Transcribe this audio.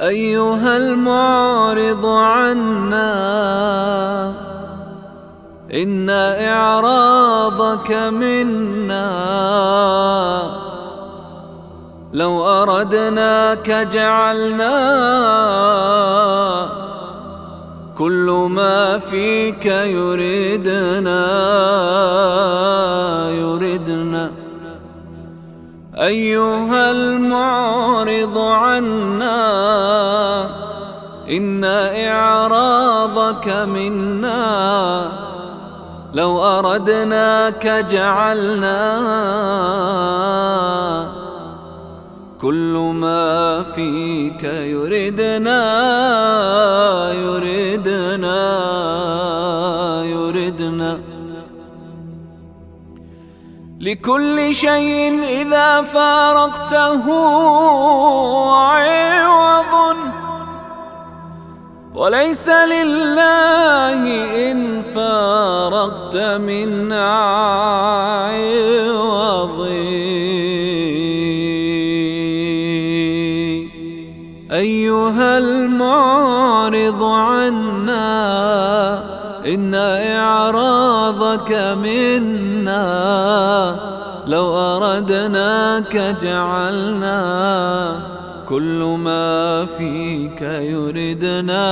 أيها المعرض عنا إن إعراضك منا. لو أردناك جعلنا كل ما فيك يريدنا. أيها المعرض عنا إن إعراضك منا. لو أردناك جعلنا. كل ما فيك يردنا يردنا يردنا. لكل شيء إذا فارقته عوض. وليس لله إن فارقت من عوض. أيها المعرض عنا إن إعراضك منا. لو أردناك جعلنا كل ما فيك يردنا.